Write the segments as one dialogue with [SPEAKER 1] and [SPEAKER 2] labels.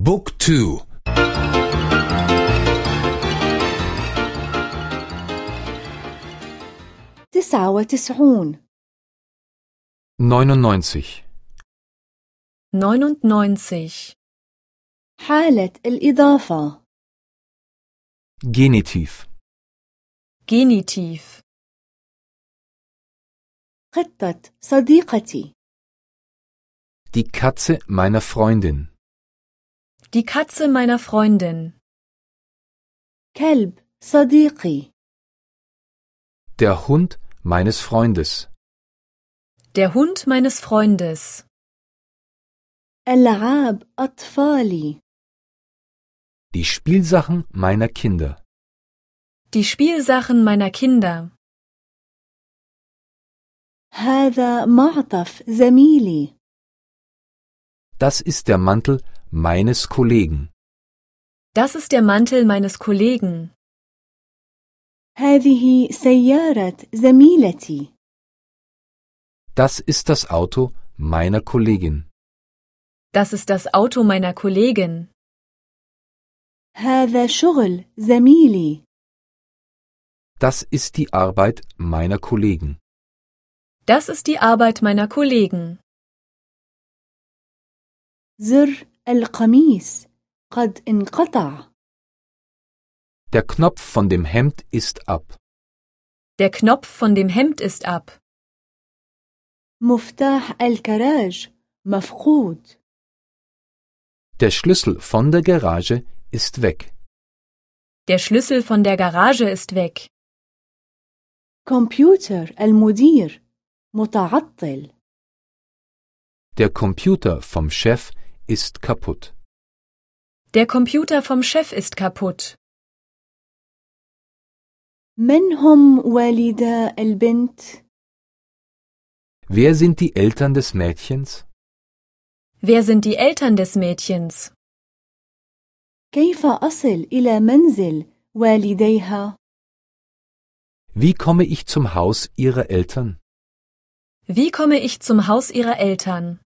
[SPEAKER 1] بوك تو
[SPEAKER 2] تسعة وتسعون
[SPEAKER 1] 99
[SPEAKER 3] 99.
[SPEAKER 2] حالة الإضافة
[SPEAKER 1] Genitiv
[SPEAKER 3] Genitiv.
[SPEAKER 2] قطة صديقتي
[SPEAKER 1] Die Katze meiner Freundin
[SPEAKER 3] Die Katze meiner Freundin.
[SPEAKER 2] كلب صديقي
[SPEAKER 1] Der Hund meines Freundes
[SPEAKER 3] Der Hund meines Freundes.
[SPEAKER 2] ألعاب أطفالي
[SPEAKER 1] Die Spielsachen meiner Kinder
[SPEAKER 3] Die Spielsachen meiner Kinder.
[SPEAKER 2] هذا معطف زميلي
[SPEAKER 1] Das ist der Mantel meines Kollegen
[SPEAKER 3] Das ist der Mantel meines Kollegen.
[SPEAKER 2] هذه سيارة زميلتي
[SPEAKER 1] Das ist das Auto meiner Kollegin
[SPEAKER 3] Das ist das Auto meiner Kollegin.
[SPEAKER 2] هذا شغل زميلي
[SPEAKER 1] Das ist die Arbeit meiner Kollegen
[SPEAKER 3] Das ist die Arbeit meiner Kollegen.
[SPEAKER 2] زر القميص قد انقطع
[SPEAKER 1] Der Knopf von dem Hemd ist ab
[SPEAKER 3] Der Knopf von dem Hemd ist ab.
[SPEAKER 2] مفتاح الكراج مفقود
[SPEAKER 1] Der Schlüssel von der Garage ist weg
[SPEAKER 3] Der Schlüssel von der Garage ist weg.
[SPEAKER 2] كمبيوتر المدير متعطل
[SPEAKER 1] Der Computer vom Chef ist kaputt
[SPEAKER 3] Der Computer vom Chef ist kaputt.
[SPEAKER 2] من هم والدا البنت
[SPEAKER 1] Wer sind die Eltern des Mädchens?
[SPEAKER 3] Wer sind die Eltern des Mädchens?
[SPEAKER 2] كيف أصل إلى منزل والديها
[SPEAKER 1] Wie komme ich zum Haus ihrer Eltern?
[SPEAKER 3] Wie komme ich zum Haus ihrer Eltern?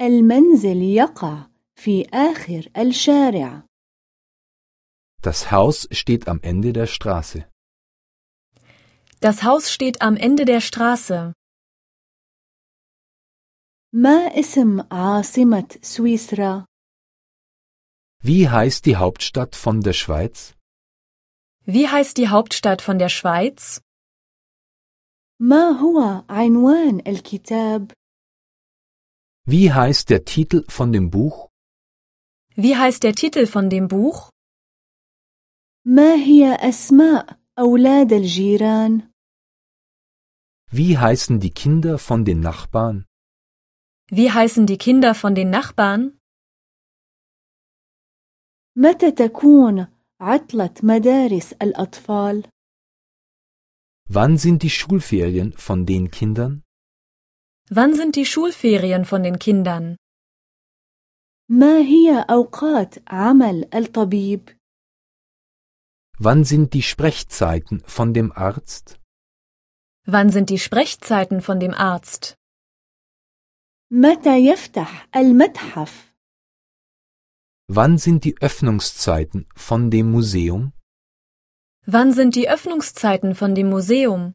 [SPEAKER 2] المنزل يقع في آخر الشارع
[SPEAKER 1] Das Haus steht am Ende der Straße.
[SPEAKER 3] Das Haus steht am Ende der Straße.
[SPEAKER 2] ما اسم عاصمة سويسرا
[SPEAKER 1] Wie heißt die Hauptstadt von der Schweiz?
[SPEAKER 3] Wie heißt die Hauptstadt von der Schweiz?
[SPEAKER 2] ما هو عنوان الكتاب
[SPEAKER 1] Wie heißt der Titel von dem Buch?
[SPEAKER 3] Wie heißt der Titel von dem Buch?
[SPEAKER 2] ما هي أسماء أولاد الجيران
[SPEAKER 1] Wie heißen die Kinder von den Nachbarn?
[SPEAKER 3] Wie heißen die Kinder von den Nachbarn?
[SPEAKER 2] متى تكون عطلة مدارس الأطفال
[SPEAKER 1] Wann sind die Schulferien von den Kindern?
[SPEAKER 3] Wann sind die Schulferien von den Kindern?
[SPEAKER 2] ما هي أوقات عمل الطبيب
[SPEAKER 1] Wann sind die Sprechzeiten von dem Arzt?
[SPEAKER 3] Wann sind die Sprechzeiten von dem Arzt?
[SPEAKER 2] متى يفتح المتحف
[SPEAKER 1] Wann sind die Öffnungszeiten von dem Museum?
[SPEAKER 3] Wann sind die Öffnungszeiten von dem Museum?